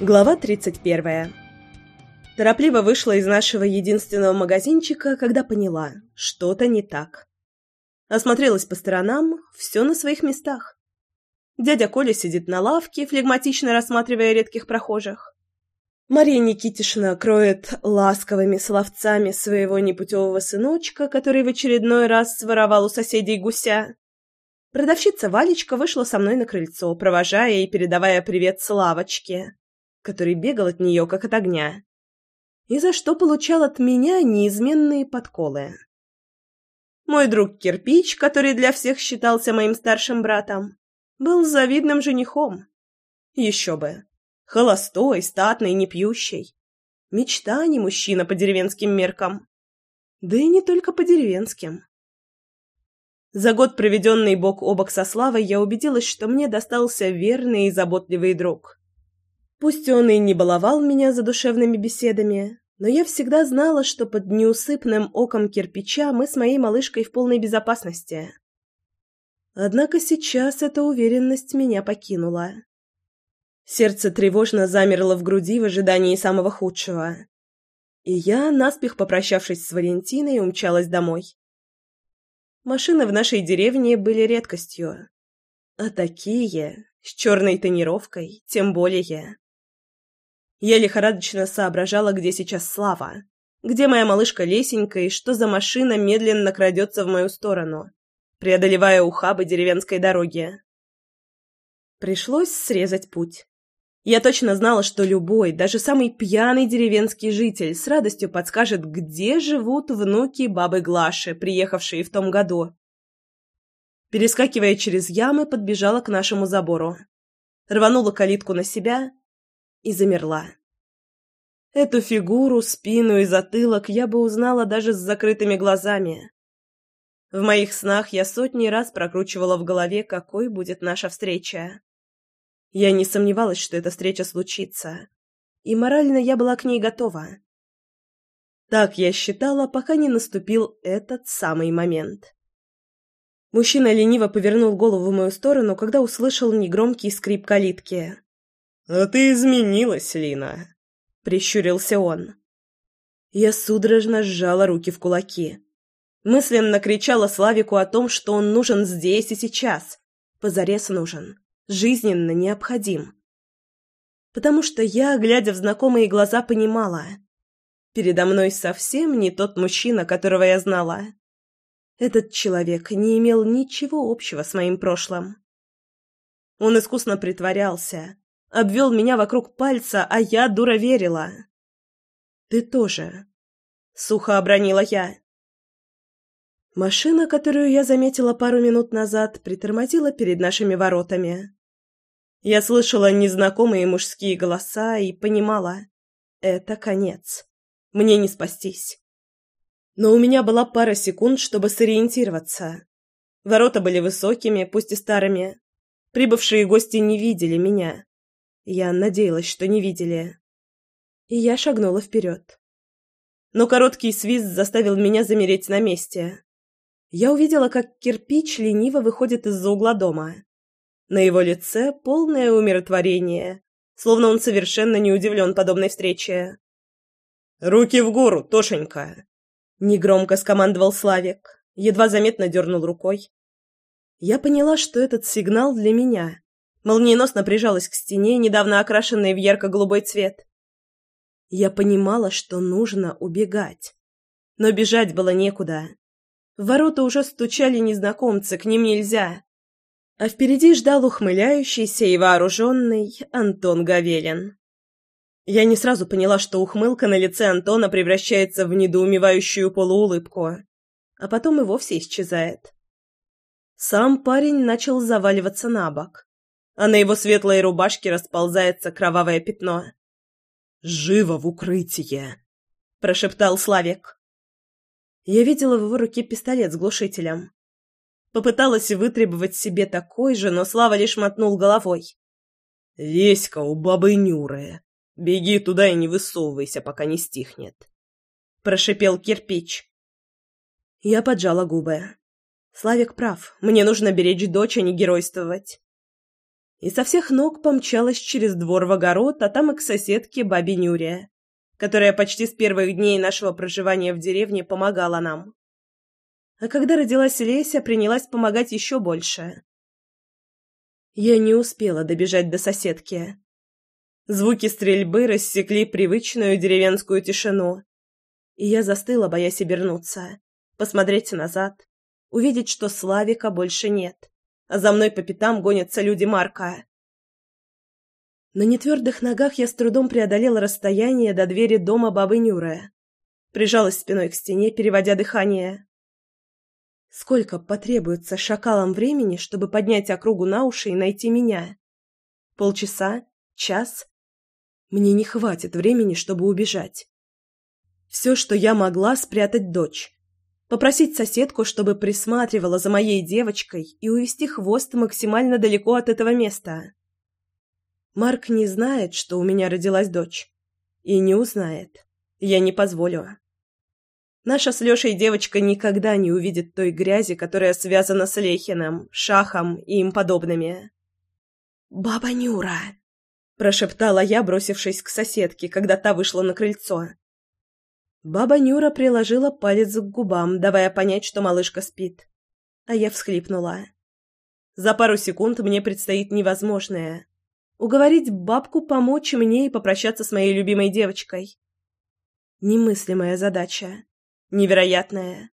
Глава 31. Торопливо вышла из нашего единственного магазинчика, когда поняла, что-то не так. Осмотрелась по сторонам, все на своих местах. Дядя Коля сидит на лавке, флегматично рассматривая редких прохожих. Мария Никитишна кроет ласковыми словцами своего непутевого сыночка, который в очередной раз своровал у соседей гуся. Продавщица Валечка вышла со мной на крыльцо, провожая и передавая привет Славочке который бегал от нее, как от огня, и за что получал от меня неизменные подколы. Мой друг Кирпич, который для всех считался моим старшим братом, был завидным женихом. Еще бы. Холостой, статный, непьющий. Мечта, а не мужчина по деревенским меркам. Да и не только по деревенским. За год, проведенный бок о бок со Славой, я убедилась, что мне достался верный и заботливый друг. Пусть он и не баловал меня задушевными беседами, но я всегда знала, что под неусыпным оком кирпича мы с моей малышкой в полной безопасности. Однако сейчас эта уверенность меня покинула. Сердце тревожно замерло в груди в ожидании самого худшего. И я, наспех попрощавшись с Валентиной, умчалась домой. Машины в нашей деревне были редкостью. А такие, с черной тонировкой, тем более. Я лихорадочно соображала, где сейчас Слава, где моя малышка Лесенька и что за машина медленно крадется в мою сторону, преодолевая ухабы деревенской дороги. Пришлось срезать путь. Я точно знала, что любой, даже самый пьяный деревенский житель с радостью подскажет, где живут внуки бабы Глаши, приехавшие в том году. Перескакивая через ямы, подбежала к нашему забору. Рванула калитку на себя и замерла. Эту фигуру, спину и затылок я бы узнала даже с закрытыми глазами. В моих снах я сотни раз прокручивала в голове, какой будет наша встреча. Я не сомневалась, что эта встреча случится, и морально я была к ней готова. Так я считала, пока не наступил этот самый момент. Мужчина лениво повернул голову в мою сторону, когда услышал негромкий скрип калитки. «А ты изменилась, Лина!» — прищурился он. Я судорожно сжала руки в кулаки. Мысленно кричала Славику о том, что он нужен здесь и сейчас. Позарез нужен. Жизненно необходим. Потому что я, глядя в знакомые глаза, понимала. Передо мной совсем не тот мужчина, которого я знала. Этот человек не имел ничего общего с моим прошлым. Он искусно притворялся, обвел меня вокруг пальца, а я, дура, верила. «Ты тоже», — сухо обронила я. Машина, которую я заметила пару минут назад, притормозила перед нашими воротами. Я слышала незнакомые мужские голоса и понимала — это конец. Мне не спастись. Но у меня была пара секунд, чтобы сориентироваться. Ворота были высокими, пусть и старыми. Прибывшие гости не видели меня. Я надеялась, что не видели. И я шагнула вперед. Но короткий свист заставил меня замереть на месте. Я увидела, как кирпич лениво выходит из-за угла дома. На его лице полное умиротворение, словно он совершенно не удивлен подобной встрече. «Руки в гору, Тошенька!» Негромко скомандовал Славик, едва заметно дернул рукой. Я поняла, что этот сигнал для меня, молниеносно прижалась к стене, недавно окрашенной в ярко-голубой цвет. Я понимала, что нужно убегать. Но бежать было некуда. В ворота уже стучали незнакомцы, к ним нельзя. А впереди ждал ухмыляющийся и вооруженный Антон Гавелин. Я не сразу поняла, что ухмылка на лице Антона превращается в недоумевающую полуулыбку, а потом и вовсе исчезает. Сам парень начал заваливаться на бок а на его светлой рубашке расползается кровавое пятно. «Живо в укрытие!» – прошептал Славик. Я видела в его руке пистолет с глушителем. Попыталась вытребовать себе такой же, но Слава лишь мотнул головой. «Леська у бабы Нюры. Беги туда и не высовывайся, пока не стихнет», – прошипел кирпич. Я поджала губы. Славик прав, мне нужно беречь дочь, а не геройствовать. И со всех ног помчалась через двор в огород, а там и к соседке бабе Нюре, которая почти с первых дней нашего проживания в деревне помогала нам. А когда родилась Леся, принялась помогать еще больше. Я не успела добежать до соседки. Звуки стрельбы рассекли привычную деревенскую тишину. И я застыла, боясь обернуться, посмотреть назад, увидеть, что Славика больше нет, а за мной по пятам гонятся люди Марка. На нетвердых ногах я с трудом преодолела расстояние до двери дома бабы Нюры. Прижалась спиной к стене, переводя дыхание. Сколько потребуется шакалам времени, чтобы поднять округу на уши и найти меня? Полчаса? Час? Мне не хватит времени, чтобы убежать. Все, что я могла, спрятать дочь. Попросить соседку, чтобы присматривала за моей девочкой и увести хвост максимально далеко от этого места. Марк не знает, что у меня родилась дочь. И не узнает. Я не позволю. Наша с Лешей девочка никогда не увидит той грязи, которая связана с Лехиным, Шахом и им подобными. «Баба Нюра!» прошептала я, бросившись к соседке, когда та вышла на крыльцо. Баба Нюра приложила палец к губам, давая понять, что малышка спит. А я всхлипнула. За пару секунд мне предстоит невозможное уговорить бабку помочь мне и попрощаться с моей любимой девочкой. Немыслимая задача, невероятная.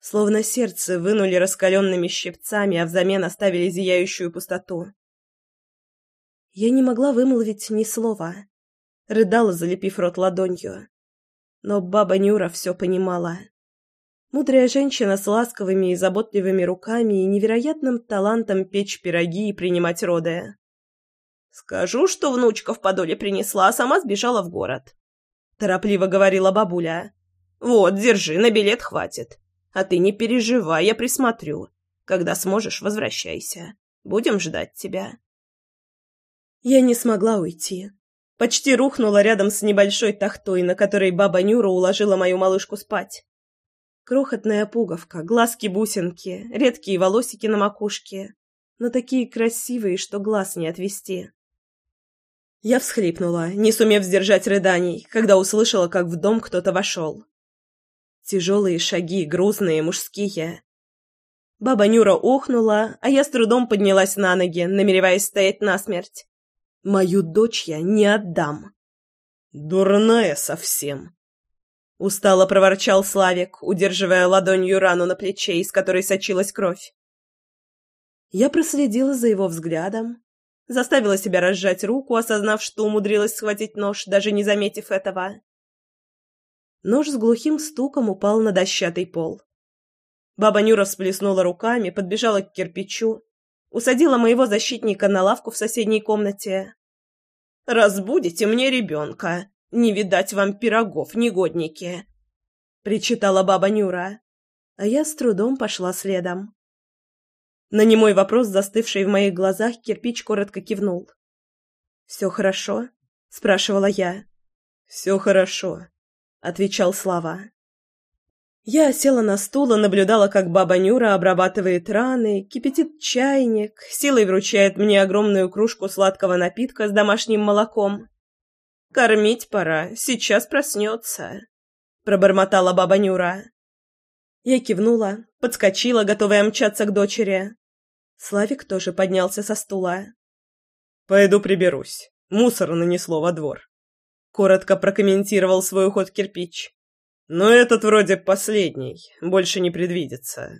Словно сердце вынули раскаленными щипцами, а взамен оставили зияющую пустоту. Я не могла вымолвить ни слова. Рыдала, залепив рот ладонью. Но баба Нюра все понимала. Мудрая женщина с ласковыми и заботливыми руками и невероятным талантом печь пироги и принимать роды. «Скажу, что внучка в подоле принесла, а сама сбежала в город», — торопливо говорила бабуля. «Вот, держи, на билет хватит. А ты не переживай, я присмотрю. Когда сможешь, возвращайся. Будем ждать тебя». Я не смогла уйти. Почти рухнула рядом с небольшой тахтой, на которой баба Нюра уложила мою малышку спать. Крохотная пуговка, глазки-бусинки, редкие волосики на макушке, но такие красивые, что глаз не отвести. Я всхлипнула, не сумев сдержать рыданий, когда услышала, как в дом кто-то вошел. Тяжелые шаги, грузные, мужские. Баба Нюра охнула, а я с трудом поднялась на ноги, намереваясь стоять насмерть. Мою дочь я не отдам. Дурная совсем. Устало проворчал Славик, удерживая ладонью рану на плече, из которой сочилась кровь. Я проследила за его взглядом, заставила себя разжать руку, осознав, что умудрилась схватить нож, даже не заметив этого. Нож с глухим стуком упал на дощатый пол. Баба Нюра всплеснула руками, подбежала к кирпичу, усадила моего защитника на лавку в соседней комнате. «Разбудите мне ребенка! Не видать вам пирогов, негодники!» — причитала баба Нюра, а я с трудом пошла следом. На немой вопрос, застывший в моих глазах, кирпич коротко кивнул. «Все хорошо?» — спрашивала я. «Все хорошо», — отвечал Слава. Я села на стул и наблюдала, как баба Нюра обрабатывает раны, кипятит чайник, силой вручает мне огромную кружку сладкого напитка с домашним молоком. «Кормить пора, сейчас проснется», — пробормотала баба Нюра. Я кивнула, подскочила, готовая мчаться к дочери. Славик тоже поднялся со стула. «Пойду приберусь. Мусор нанесло во двор», — коротко прокомментировал свой уход кирпич. Но этот вроде последний, больше не предвидится.